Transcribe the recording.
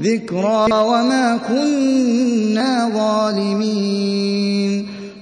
ذكرى وما كنا ظالمين.